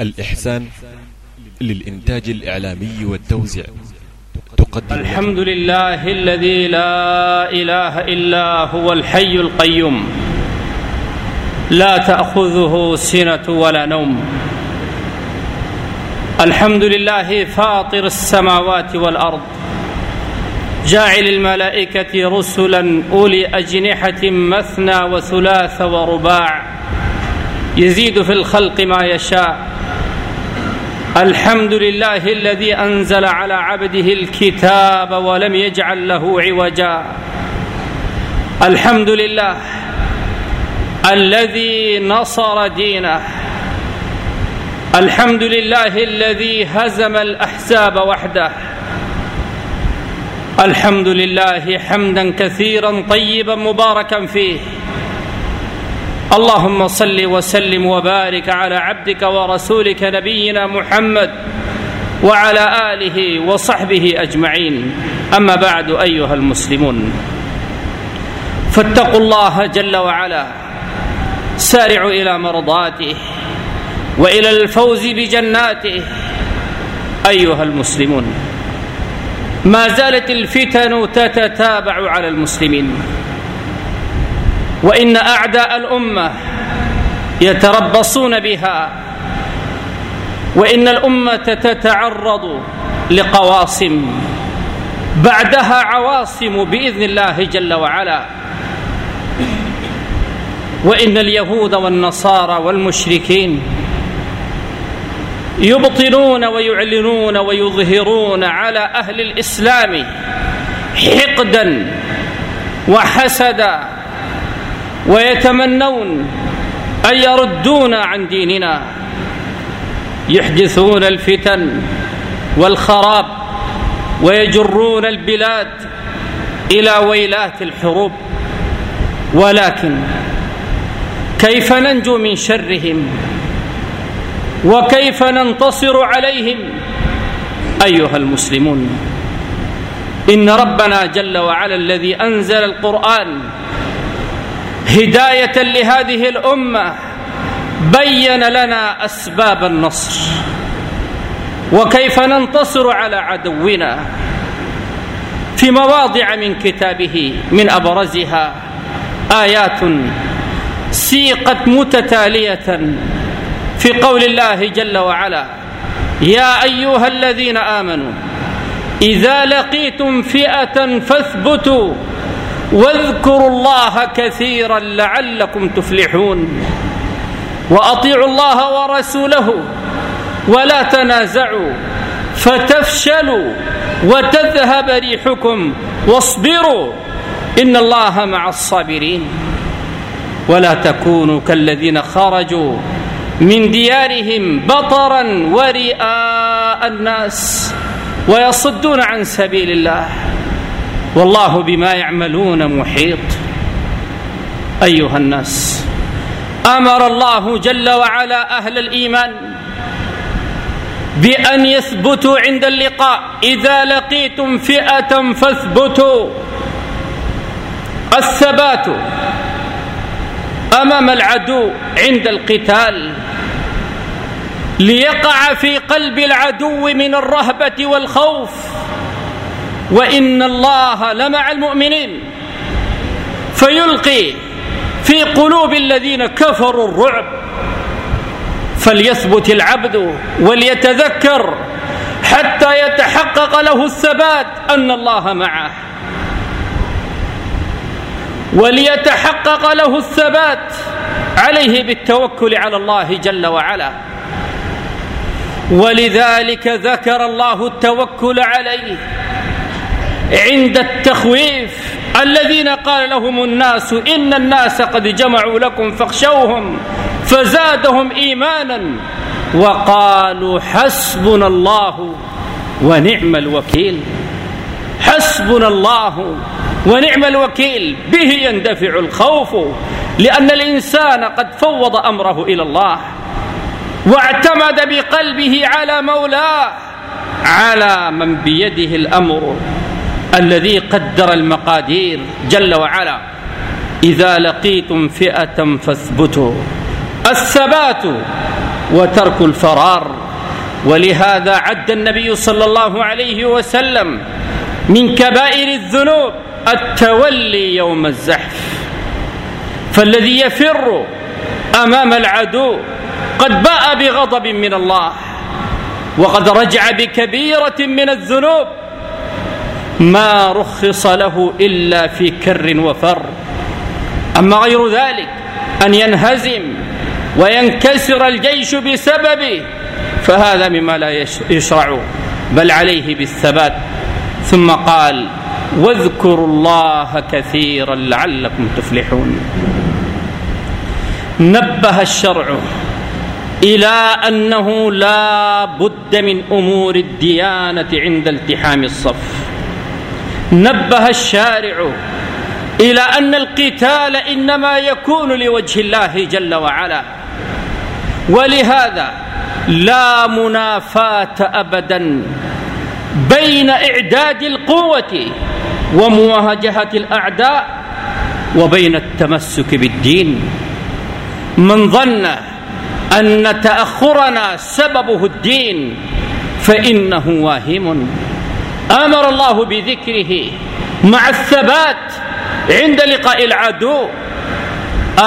الإحسان للإنتاج الإعلامي والتوزيع. تقدم الحمد لله الذي لا إله إلا هو الحي القيوم. لا تأخذه سنة ولا نوم. الحمد لله فاطر السماوات والأرض. جاعل الملائكة رسلا أولي أجنحة مثنى وثلاث ورباع. يزيد في الخلق ما يشاء. الحمد لله الذي أنزل على عبده الكتاب ولم يجعل له عوجا. الحمد لله الذي نصر دينه. الحمد لله الذي هزم الأحزاب وحده. الحمد لله حمدا كثيرا طيبا مباركا فيه. اللهم صل وسلم وبارك على عبدك ورسولك نبينا محمد وعلى آله وصحبه أجمعين. أما بعد أيها المسلمون فاتقوا الله جل وعلا. سارعوا إلى مرضاته وإلى الفوز بجناته. أيها المسلمون ما زالت الفتن تتتابع على المسلمين. وإن أعداء الأمة يتربصون بها وإن الأمة تتعرض لقواصم بعدها عواصم بإذن الله جل وعلا. وإن اليهود والنصارى والمشركين يبطنون ويعلنون ويظهرون على أهل الإسلام حقدا وحسدا. ويتمنون أن يردونا عن ديننا. يحدثون الفتن والخراب ويجرون البلاد إلى ويلات الحروب. ولكن كيف ننجو من شرهم؟ وكيف ننتصر عليهم؟ أيها المسلمون إن ربنا جل وعلا الذي أنزل القرآن هداية لهذه الأمة بين لنا أسباب النصر. وكيف ننتصر على عدونا في مواضع من كتابه من أبرزها آيات سيقت متتالية في قول الله جل وعلا يا أيها الذين آمنوا إذا لقيتم فئة فاثبتوا واذكروا الله كثيرا لعلكم تفلحون. وأطيعوا الله ورسوله ولا تنازعوا فتفشلوا وتذهب ريحكم. واصبروا إن الله مع الصابرين. ولا تكونوا كالذين خرجوا من ديارهم بطرا ورئاء الناس ويصدون عن سبيل الله. والله بما يعملون محيط. أيها الناس أمر الله جل وعلا أهل الإيمان بأن يثبتوا عند اللقاء. إذا لقيتم فئة فاثبتوا. الثبات أمام العدو عند القتال. ليقع في قلب العدو من الرهبة والخوف. وإن الله لمع المؤمنين. فيلقي في قلوب الذين كفروا الرعب. فليثبت العبد وليتذكر حتى يتحقق له الثبات أن الله معه. وليتحقق له الثبات عليه بالتوكل على الله جل وعلا. ولذلك ذكر الله التوكل عليه. عند التخويف. الذين قال لهم الناس إن الناس قد جمعوا لكم فاخشوهم فزادهم إيمانا وقالوا حسبنا الله ونعم الوكيل. حسبنا الله ونعم الوكيل. به يندفع الخوف لأن الإنسان قد فوض أمره إلى الله واعتمد بقلبه على مولاه على من بيده الأمر. الذي قدر المقادير جل وعلا. إذا لقيتم فئة فاثبتوا. الثبات وترك الفرار. ولهذا عد النبي صلى الله عليه وسلم من كبائر الذنوب التولي يوم الزحف. فالذي يفر أمام العدو قد باء بغضب من الله. وقد رجع بكبيرة من الذنوب ما رخص له إلا في كر وفر. أما غير ذلك أن ينهزم وينكسر الجيش بسببه فهذا مما لا يشرع بل عليه بالثبات. ثم قال واذكروا الله كثيرا لعلكم تفلحون. نبه الشرع إلى أنه لا بد من أمور الديانة عند التحام الصف. نبه الشارع إلى أن القتال إنما يكون لوجه الله جل وعلا. ولهذا لا منافاة ابدا بين إعداد القوة ومواجهة الأعداء وبين التمسك بالدين. من ظن أن تأخرنا سببه الدين فإنه واهم. آمر الله بذكره مع الثبات عند لقاء العدو.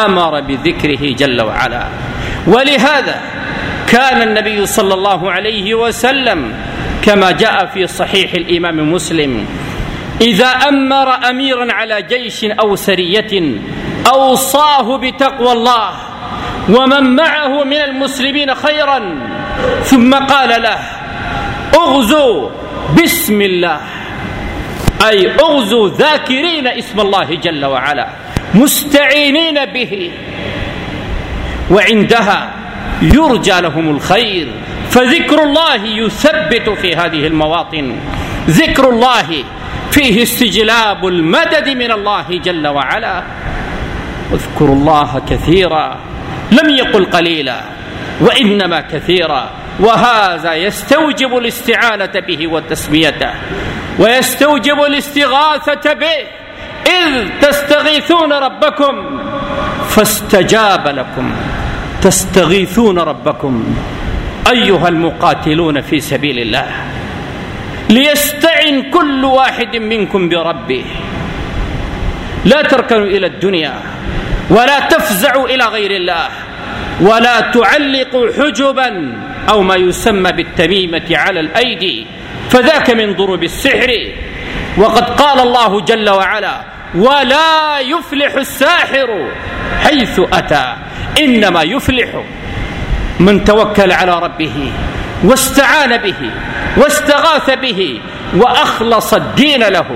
آمر بذكره جل وعلا. ولهذا كان النبي صلى الله عليه وسلم كما جاء في صحيح الإمام مسلم إذا أمر أميرا على جيش أو سرية أوصاه بتقوى الله ومن معه من المسلمين خيرا ثم قال له اغزوا بسم الله. أي اغزوا ذاكرين اسم الله جل وعلا. مستعينين به. وعندها يرجى لهم الخير. فذكر الله يثبت في هذه المواطن. ذكر الله فيه استجلاب المدد من الله جل وعلا. اذكروا الله كثيرا. لم يقل قليلا. وإنما كثيرا وهذا يستوجب الاستعانة به وتسميته ويستوجب الاستغاثة به. إذ تستغيثون ربكم فاستجاب لكم. تستغيثون ربكم أيها المقاتلون في سبيل الله. ليستعن كل واحد منكم بربه. لا تركنوا إلى الدنيا ولا تفزعوا إلى غير الله. ولا تعلقوا حجبا أو ما يسمى بالتميمة على الأيدي فذاك من ضروب السحر. وقد قال الله جل وعلا ولا يفلح الساحر حيث أتى إنما يفلح من توكل على ربه واستعان به واستغاث به وأخلص الدين له.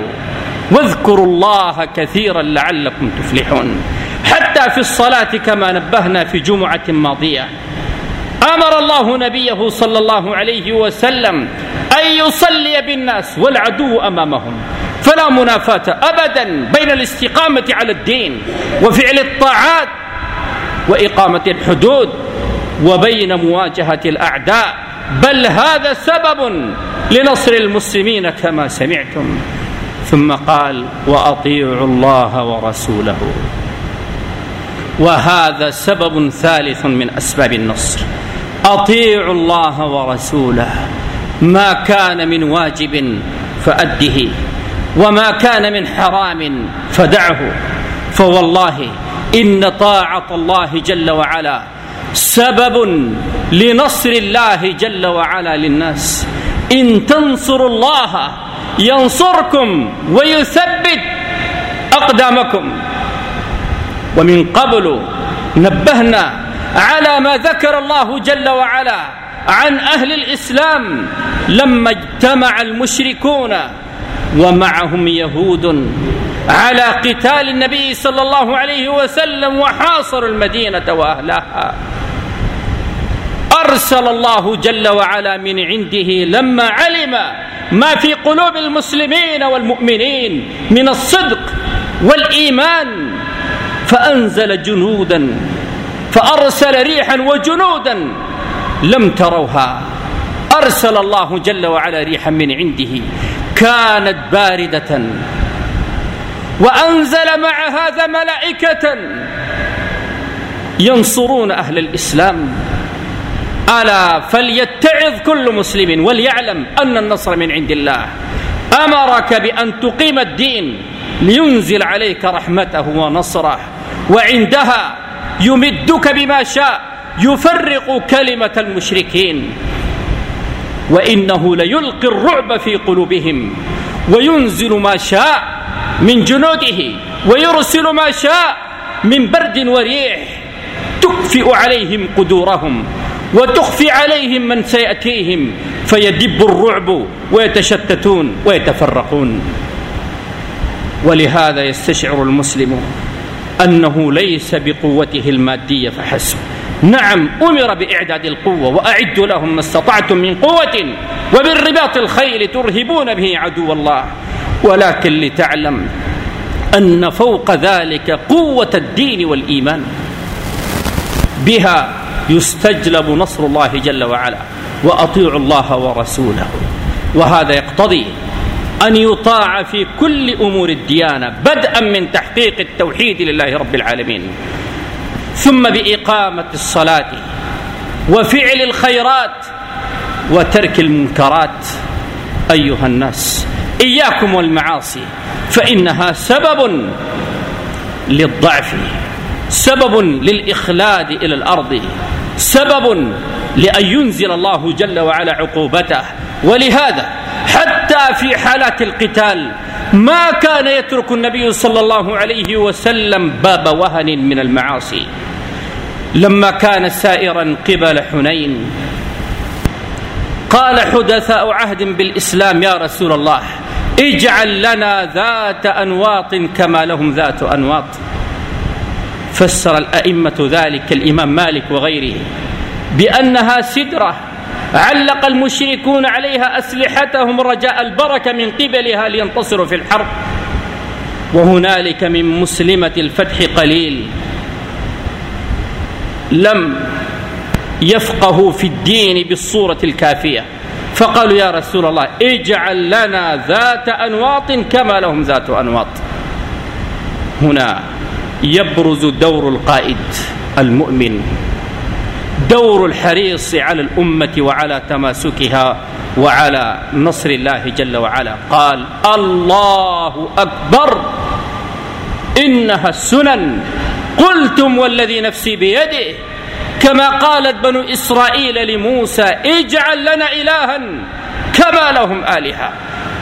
واذكروا الله كثيرا لعلكم تفلحون. حتى في الصلاة كما نبهنا في جمعة ماضية. أمر الله نبيه صلى الله عليه وسلم أن يصلي بالناس والعدو أمامهم. فلا منافاة ابدا بين الاستقامة على الدين وفعل الطاعات وإقامة الحدود وبين مواجهة الأعداء. بل هذا سبب لنصر المسلمين كما سمعتم. ثم قال وأطيعوا الله ورسوله. وهذا سبب ثالث من أسباب النصر. أطيعوا الله ورسوله. ما كان من واجب فأده وما كان من حرام فدعه. فوالله إن طاعة الله جل وعلا سبب لنصر الله جل وعلا للناس. إن تنصروا الله ينصركم ويثبت أقدامكم. ومن قبل نبهنا على ما ذكر الله جل وعلا عن أهل الإسلام لما اجتمع المشركون ومعهم يهود على قتال النبي صلى الله عليه وسلم وحاصروا المدينة وأهلها. أرسل الله جل وعلا من عنده لما علم ما في قلوب المسلمين والمؤمنين من الصدق والإيمان فأنزل جنودا فأرسل ريحا وجنودا لم تروها. أرسل الله جل وعلا ريحا من عنده كانت باردة. وأنزل مع هذا ملائكة ينصرون أهل الإسلام. ألا فليتعظ كل مسلم وليعلم أن النصر من عند الله. أمرك بأن تقيم الدين لينزل عليك رحمته ونصره. وعندها يمدك بما شاء يفرق كلمة المشركين. وإنه ليلقي الرعب في قلوبهم وينزل ما شاء من جنوده ويرسل ما شاء من برد وريح. تكفئ عليهم قدورهم وتخفي عليهم من سيأتيهم فيدب الرعب ويتشتتون ويتفرقون. ولهذا يستشعر المسلم أنه ليس بقوته المادية فحسب. نعم أمر بإعداد القوة وأعدوا لهم ما استطعتم من قوة وبالرباط الخيل ترهبون به عدو الله. ولكن لتعلم أن فوق ذلك قوة الدين والإيمان. بها يستجلب نصر الله جل وعلا وأطيعوا الله ورسوله. وهذا يقتضي أن يطاع في كل أمور الديانة بدءا من تحقيق التوحيد لله رب العالمين ثم بإقامة الصلاة وفعل الخيرات وترك المنكرات. أيها الناس إياكم والمعاصي فإنها سبب للضعف سبب للإخلاد إلى الأرض سبب لأن ينزل الله جل وعلا عقوبته. ولهذا حتى في حالات القتال ما كان يترك النبي صلى الله عليه وسلم باب وهن من المعاصي. لما كان سائرا قبل حنين قال حدثاء عهد بالإسلام يا رسول الله اجعل لنا ذات أنواط كما لهم ذات أنواط. فسر الأئمة ذلك الإمام مالك وغيره بأنها سدرة علق المشركون عليها أسلحتهم رجاء البركة من قبلها لينتصروا في الحرب. وهنالك من مسلمة الفتح قليل لم يفقهوا في الدين بالصورة الكافية. فقالوا يا رسول الله اجعل لنا ذات أنواط كما لهم ذات أنواط. هنا يبرز دور القائد المؤمن. دور الحريص على الأمة وعلى تماسكها وعلى نصر الله جل وعلا. قال الله أكبر. إنها السنن. قلتم والذي نفسي بيده. كما قالت بنو إسرائيل لموسى اجعل لنا إلها كما لهم آلهة.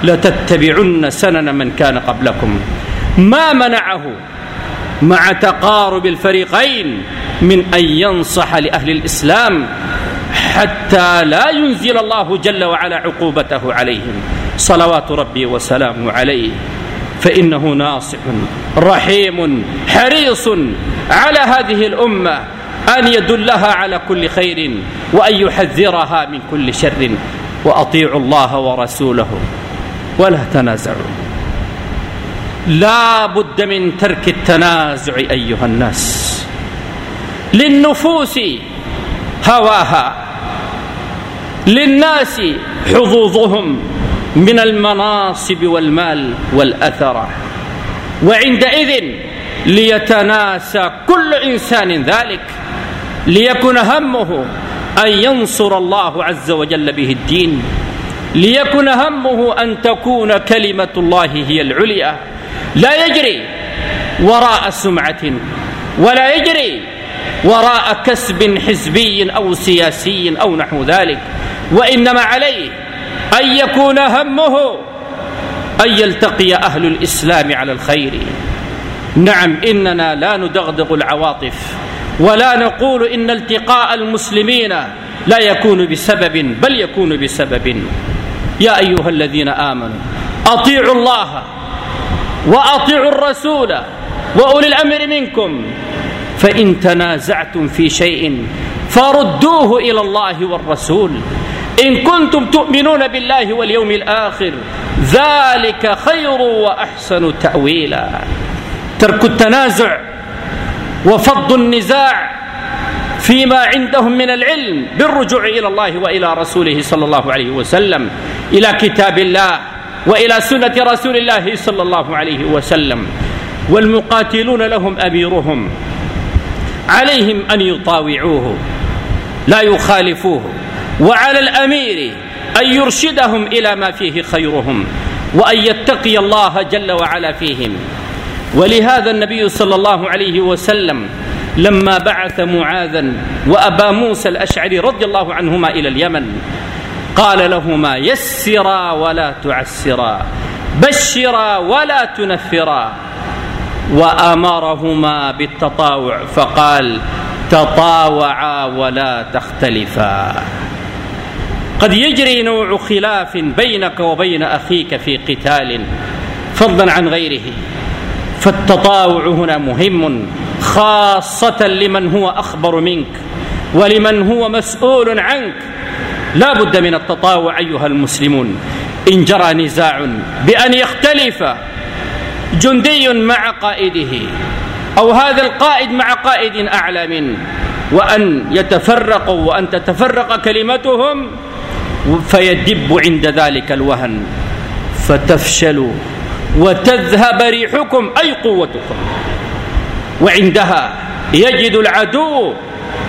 لتتبعن سنن من كان قبلكم. ما منعه مع تقارب الفريقين من أن ينصح لأهل الإسلام حتى لا ينزل الله جل وعلا عقوبته عليهم. صلوات ربي وسلامه عليه. فإنه ناصح رحيم حريص على هذه الأمة أن يدلها على كل خير وأن يحذرها من كل شر. وأطيعوا الله ورسوله ولا تنازعوا. لا بد من ترك التنازع أيها الناس. للنفوس هواها للناس حظوظهم من المناصب والمال والأثرة وعندئذ ليتناسى كل إنسان ذلك ليكن همه أن ينصر الله عز وجل به الدين ليكن همه أن تكون كلمة الله هي العليا. لا يجري وراء سمعة ولا يجري وراء كسب حزبي أو سياسي أو نحو ذلك وإنما عليه أن يكون همه أن يلتقي أهل الإسلام على الخير. نعم إننا لا ندغدغ العواطف ولا نقول إن التقاء المسلمين لا يكون بسبب بل يكون بسبب. يا أيها الذين آمنوا أطيعوا الله وأطيعوا الرسول وأولي الأمر منكم. فإن تنازعتم في شيء فردوه إلى الله والرسول. إن كنتم تؤمنون بالله واليوم الآخر ذلك خير وأحسن تأويلا. ترك التنازع وفض النزاع فيما عندهم من العلم بالرجوع إلى الله وإلى رسوله صلى الله عليه وسلم إلى كتاب الله وإلى سنة رسول الله صلى الله عليه وسلم. والمقاتلون لهم أميرهم. عليهم أن يطاوعوه لا يخالفوه وعلى الأمير أن يرشدهم إلى ما فيه خيرهم وأن يتقي الله جل وعلا فيهم. ولهذا النبي صلى الله عليه وسلم لما بعث معاذا وأبا موسى الأشعري رضي الله عنهما إلى اليمن قال لهما يسرا ولا تعسرا بشرا ولا تنفرا. وأمرهما بالتطاوع فقال تطاوعا ولا تختلفا. قد يجري نوع خلاف بينك وبين أخيك في قتال فضلا عن غيره. فالتطاوع هنا مهم خاصة لمن هو أخبر منك ولمن هو مسؤول عنك. لا بد من التطاوع أيها المسلمون. إن جرى نزاع بأن يختلف جندي مع قائده أو هذا القائد مع قائد أعلى منه وأن يتفرقوا وأن تتفرق كلمتهم فيدب عند ذلك الوهن فتفشلوا وتذهب ريحكم أي قوتكم؟ وعندها يجد العدو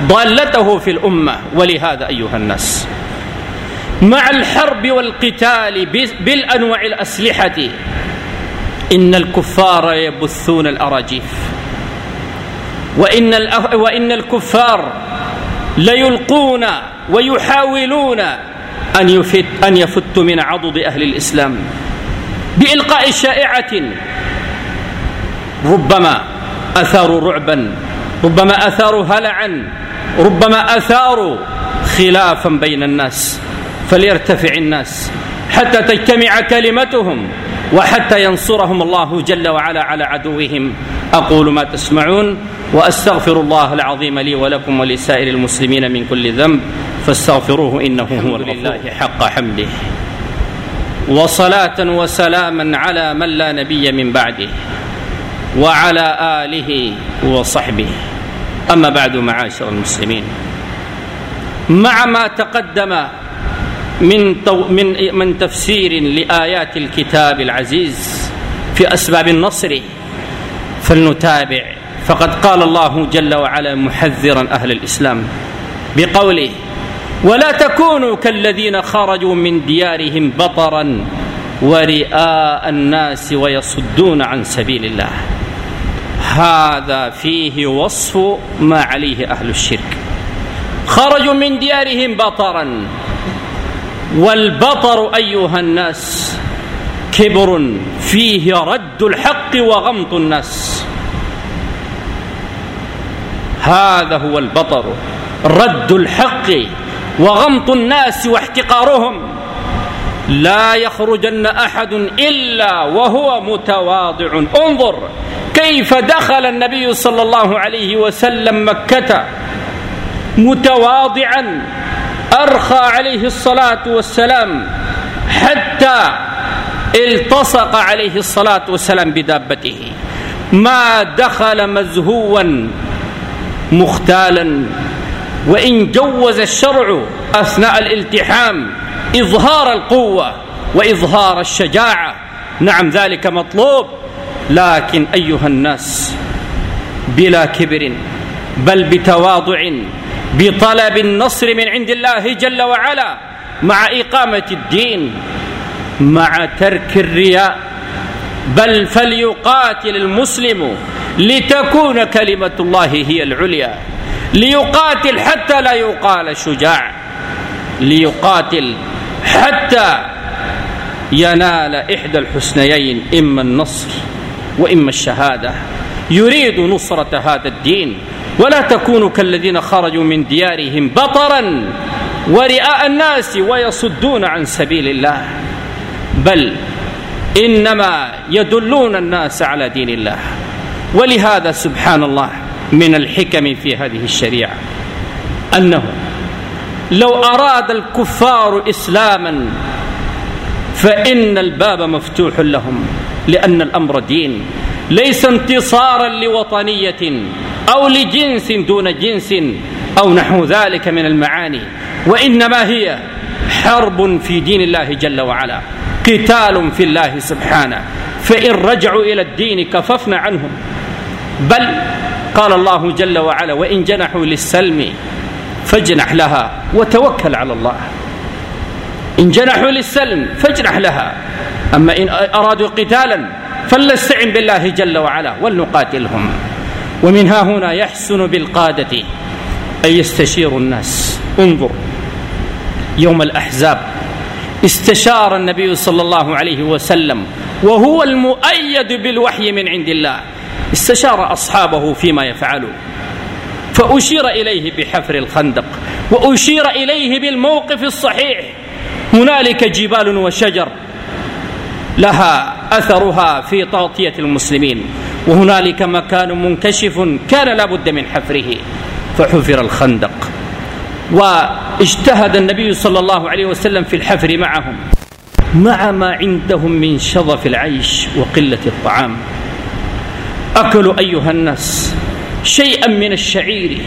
ضالته في الأمة ولهذا أيها الناس مع الحرب والقتال بالأنواع الأسلحة إن الكفار يبثون الأراجيف. وإن وإن الكفار ليلقون ويحاولون أن يفت أن يفتوا من عضد أهل الإسلام بإلقاء شائعة. ربما أثاروا رعبا ربما أثاروا هلعا ربما أثاروا خلافا بين الناس فليرتفع الناس حتى تجتمع كلمتهم وحتى ينصرهم الله جل وعلا على عدوهم. أقول ما تسمعون وأستغفر الله العظيم لي ولكم ولسائر المسلمين من كل ذنب فاستغفروه إنه هو لله حق حمده. وصلاة وسلاما على من لا نبي من بعده وعلى آله وصحبه. أما بعد معاشر المسلمين. مع ما تقدم من من من تفسير لآيات الكتاب العزيز في أسباب النصر. فلنتابع. فقد قال الله جل وعلا محذرا أهل الإسلام بقوله ولا تكونوا كالذين خرجوا من ديارهم بطرا ورئاء الناس ويصدون عن سبيل الله. هذا فيه وصف ما عليه أهل الشرك. خرجوا من ديارهم بطرا والبطر أيها الناس كبر فيه رد الحق وغمط الناس. هذا هو البطر رد الحق وغمط الناس واحتقارهم. لا يخرجن أحد إلا وهو متواضع. انظر كيف دخل النبي صلى الله عليه وسلم مكة متواضعا. أرخى عليه الصلاة والسلام حتى التصق عليه الصلاة والسلام بدابته. ما دخل مزهوا مختالا وإن جوز الشرع أثناء الالتحام إظهار القوة وإظهار الشجاعة. نعم ذلك مطلوب. لكن أيها الناس بلا كبر بل بتواضع بطلب النصر من عند الله جل وعلا مع إقامة الدين مع ترك الرياء. بل فليقاتل المسلم لتكون كلمة الله هي العليا. ليقاتل حتى لا يقال شجاع. ليقاتل حتى ينال إحدى الحسنيين إما النصر وإما الشهادة. يريد نصرة هذا الدين. ولا تكونوا كالذين خرجوا من ديارهم بطرا ورئاء الناس ويصدون عن سبيل الله. بل إنما يدلون الناس على دين الله. ولهذا سبحان الله من الحكم في هذه الشريعة أنه لو أراد الكفار اسلاما فإن الباب مفتوح لهم لأن الأمر دين ليس انتصارا لوطنية. أو لجنس دون جنس أو نحو ذلك من المعاني. وإنما هي حرب في دين الله جل وعلا قتال في الله سبحانه. فإن رجعوا إلى الدين كففنا عنهم. بل قال الله جل وعلا وإن جنحوا للسلم فاجنح لها وتوكل على الله. إن جنحوا للسلم فاجنح لها. أما إن أرادوا قتالا فلنستعن بالله جل وعلا ولنقاتلهم. ومن ها هنا يحسن بالقادة أن يستشير الناس. انظر يوم الأحزاب استشار النبي صلى الله عليه وسلم وهو المؤيد بالوحي من عند الله. استشار أصحابه فيما يفعلون فأشير إليه بحفر الخندق وأشير إليه بالموقف الصحيح. هنالك جبال وشجر لها أثرها في تغطية المسلمين. وهنالك مكان منكشف كان لا بد من حفره فحفر الخندق. واجتهد النبي صلى الله عليه وسلم في الحفر معهم مع ما عندهم من شظف العيش وقلة الطعام. أكلوا أيها الناس شيئا من الشعير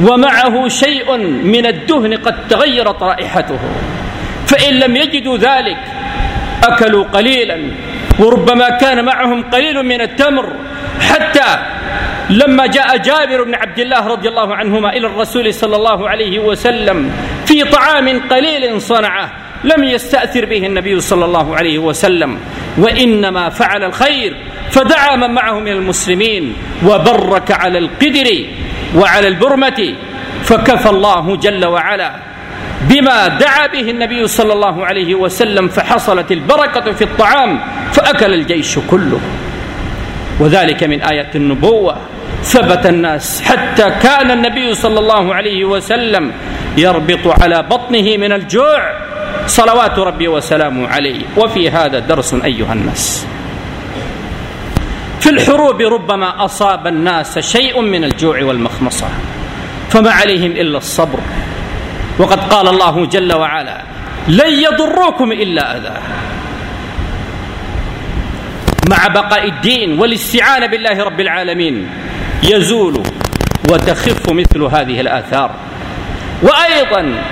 ومعه شيء من الدهن قد تغيرت رائحته فإن لم يجدوا ذلك أكلوا قليلا وربما كان معهم قليل من التمر. حتى لما جاء جابر بن عبد الله رضي الله عنهما إلى الرسول صلى الله عليه وسلم في طعام قليل صنعه لم يستأثر به النبي صلى الله عليه وسلم وإنما فعل الخير فدعا من معه من المسلمين وبرك على القدر وعلى البرمة فكفى الله جل وعلا. بما دعا به النبي صلى الله عليه وسلم فحصلت البركة في الطعام فأكل الجيش كله. وذلك من آية النبوة. ثبت الناس حتى كان النبي صلى الله عليه وسلم يربط على بطنه من الجوع. صلوات ربي وسلامه عليه. وفي هذا درس أيها الناس. في الحروب ربما أصاب الناس شيء من الجوع والمخمصة فما عليهم إلا الصبر. وقد قال الله جل وعلا لن يضروكم إلا أذى. مع بقاء الدين والاستعانة بالله رب العالمين يزول وتخف مثل هذه الآثار. وأيضا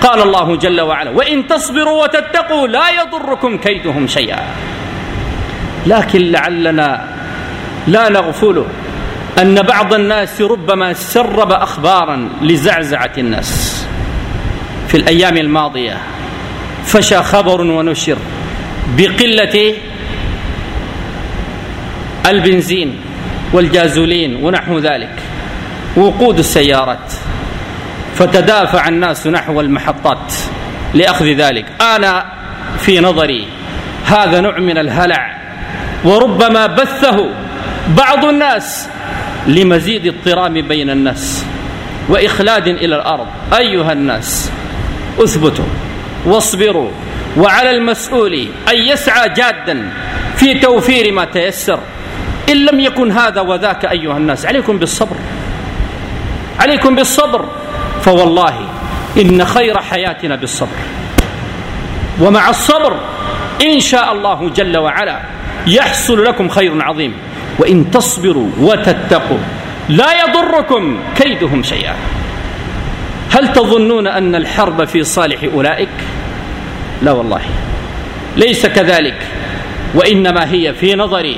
قال الله جل وعلا وإن تصبروا وتتقوا لا يضركم كيدهم شيئا. لكن لعلنا لا نغفل أن بعض الناس ربما سرب أخبارا لزعزعة الناس. في الأيام الماضية. فشى خبر ونشر بقلة البنزين والجازولين ونحو ذلك. وقود السيارات. فتدافع الناس نحو المحطات لأخذ ذلك. أنا في نظري هذا نوع من الهلع. وربما بثه بعض الناس لمزيد اضطرام بين الناس وإخلاد إلى الأرض. أيها الناس اثبتوا واصبروا وعلى المسؤول أن يسعى جادا في توفير ما تيسر. إن لم يكن هذا وذاك أيها الناس عليكم بالصبر. عليكم بالصبر. فوالله إن خير حياتنا بالصبر. ومع الصبر إن شاء الله جل وعلا يحصل لكم خير عظيم. وإن تصبروا وتتقوا لا يضركم كيدهم شيئا. هل تظنون أن الحرب في صالح أولئك؟ لا والله. ليس كذلك وإنما هي في نظري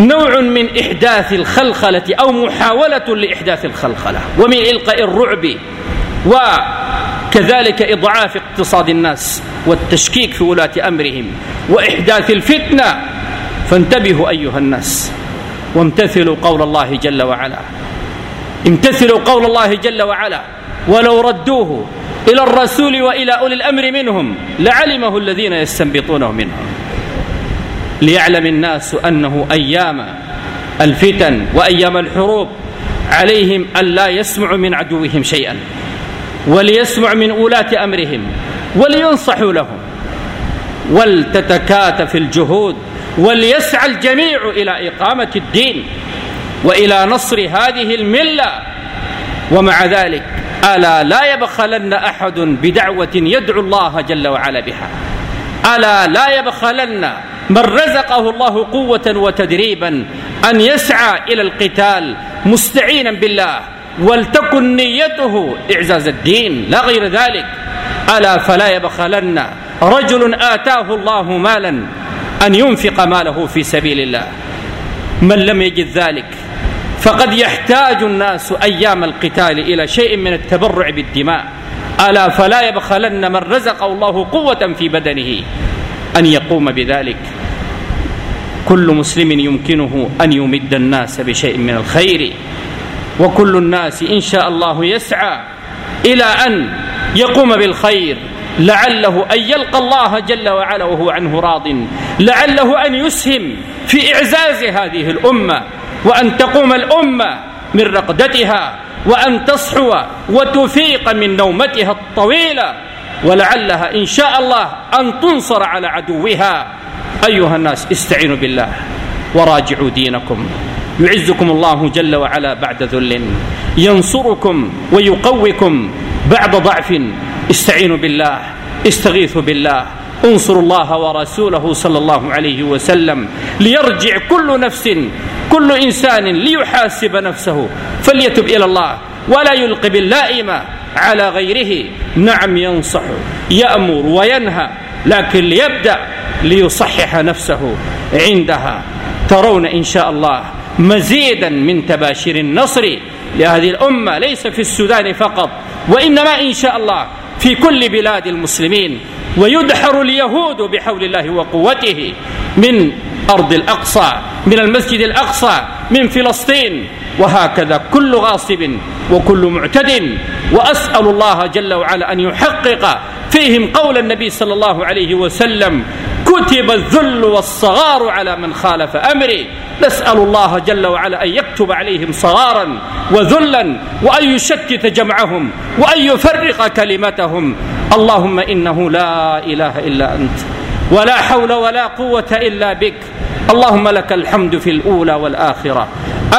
نوع من إحداث الخلخلة أو محاولة لإحداث الخلخلة ومن إلقاء الرعب وكذلك إضعاف اقتصاد الناس والتشكيك في ولاة أمرهم وإحداث الفتنة. فانتبهوا أيها الناس وامتثلوا قول الله جل وعلا. امتثلوا قول الله جل وعلا ولو ردوه إلى الرسول وإلى أولي الأمر منهم لعلمه الذين يستنبطونه منهم. ليعلم الناس أنه أيام الفتن وأيام الحروب عليهم أن لا يسمعوا من عدوهم شيئا وليسمع من ولاة أمرهم ولينصحوا لهم ولتتكاتف الجهود وليسعى الجميع إلى إقامة الدين. وإلى نصر هذه الملة. ومع ذلك ألا لا يبخلن أحد بدعوة يدعو الله جل وعلا بها. ألا لا يبخلن من رزقه الله قوة وتدريبا أن يسعى إلى القتال مستعينا بالله. ولتكن نيته إعزاز الدين لا غير ذلك. ألا فلا يبخلن رجل آتاه الله مالا أن ينفق ماله في سبيل الله. من لم يجد ذلك فقد يحتاج الناس أيام القتال إلى شيء من التبرع بالدماء. ألا فلا يبخلن من رزق الله قوة في بدنه أن يقوم بذلك. كل مسلم يمكنه أن يمد الناس بشيء من الخير. وكل الناس إن شاء الله يسعى إلى أن يقوم بالخير. لعله أن يلقى الله جل وعلا وهو عنه راض. لعله أن يسهم في إعزاز هذه الأمة. وأن تقوم الأمة من رقدتها وأن تصحو وتفيق من نومتها الطويلة ولعلها إن شاء الله أن تنصر على عدوها. أيها الناس استعينوا بالله وراجعوا دينكم. يعزكم الله جل وعلا بعد ذل ينصركم ويقويكم بعد ضعف. استعينوا بالله استغيثوا بالله انصروا الله ورسوله صلى الله عليه وسلم ليرجع كل نفس كل إنسان ليحاسب نفسه. فليتب إلى الله ولا يلقي باللائمه على غيره. نعم ينصح يأمر وينهى لكن ليبدأ ليصحح نفسه عندها. ترون إن شاء الله مزيدا من تباشير النصر لهذه الأمة. ليس في السودان فقط وإنما إن شاء الله في كل بلاد المسلمين. ويدحر اليهود بحول الله وقوته من أرض الأقصى من المسجد الأقصى من فلسطين. وهكذا كل غاصب وكل معتد. وأسأل الله جل وعلا أن يحقق فيهم قول النبي صلى الله عليه وسلم كتب الذل والصغار على من خالف أمري. نسأل الله جل وعلا أن يكتب عليهم صغارا وذلا وأن يشتت جمعهم وأن يفرق كلمتهم. اللهم إنه لا إله إلا أنت ولا حول ولا قوة إلا بك. اللهم لك الحمد في الأولى والآخرة.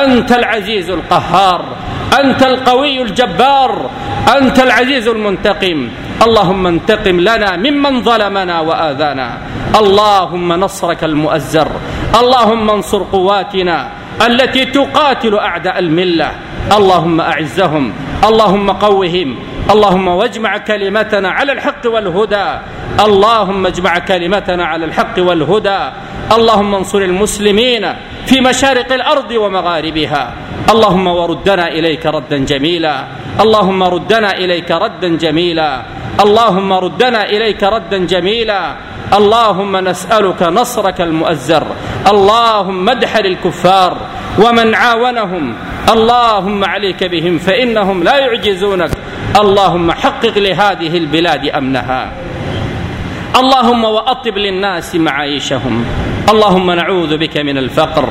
أنت العزيز القهار أنت القوي الجبار أنت العزيز المنتقم. اللهم انتقم لنا ممن ظلمنا وآذانا. اللهم نصرك المؤزر اللهم انصر قواتنا التي تقاتل أعداء الملة اللهم أعزهم اللهم قوهم اللهم واجمع كلمتنا على الحق والهدى اللهم اجمع كلمتنا على الحق والهدى اللهم انصر المسلمين في مشارق الأرض ومغاربها اللهم وردنا إليك ردا جميلا اللهم ردنا إليك ردا جميلا اللهم ردنا إليك ردا جميلا اللهم نسألك نصرك المؤزر اللهم ادحر الكفار ومن عاونهم اللهم عليك بهم فإنهم لا يعجزونك اللهم حقق لهذه البلاد أمنها اللهم وأطب للناس معايشهم اللهم نعوذ بك من الفقر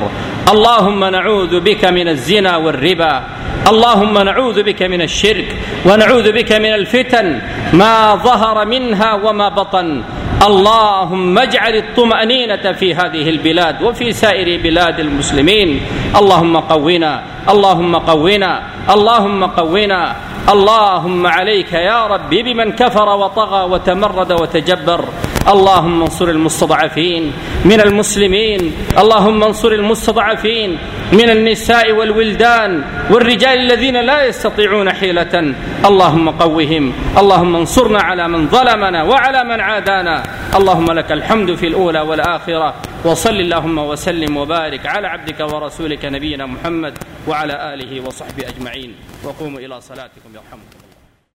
اللهم نعوذ بك من الزنا والربا اللهم نعوذ بك من الشرك ونعوذ بك من الفتن ما ظهر منها وما بطن. اللهم اجعل الطمأنينة في هذه البلاد وفي سائر بلاد المسلمين. اللهم قونا اللهم قونا اللهم قونا. اللهم عليك يا ربي بمن كفر وطغى وتمرد وتجبر. اللهم انصر المستضعفين من المسلمين اللهم انصر المستضعفين من النساء والولدان والرجال الذين لا يستطيعون حيلة. اللهم قوهم اللهم انصرنا على من ظلمنا وعلى من عادانا. اللهم لك الحمد في الأولى والآخرة. وصل اللهم وسلم وبارك على عبدك ورسولك نبينا محمد وعلى آله وصحبه أجمعين. وقوموا إلى صلاتكم يرحمكم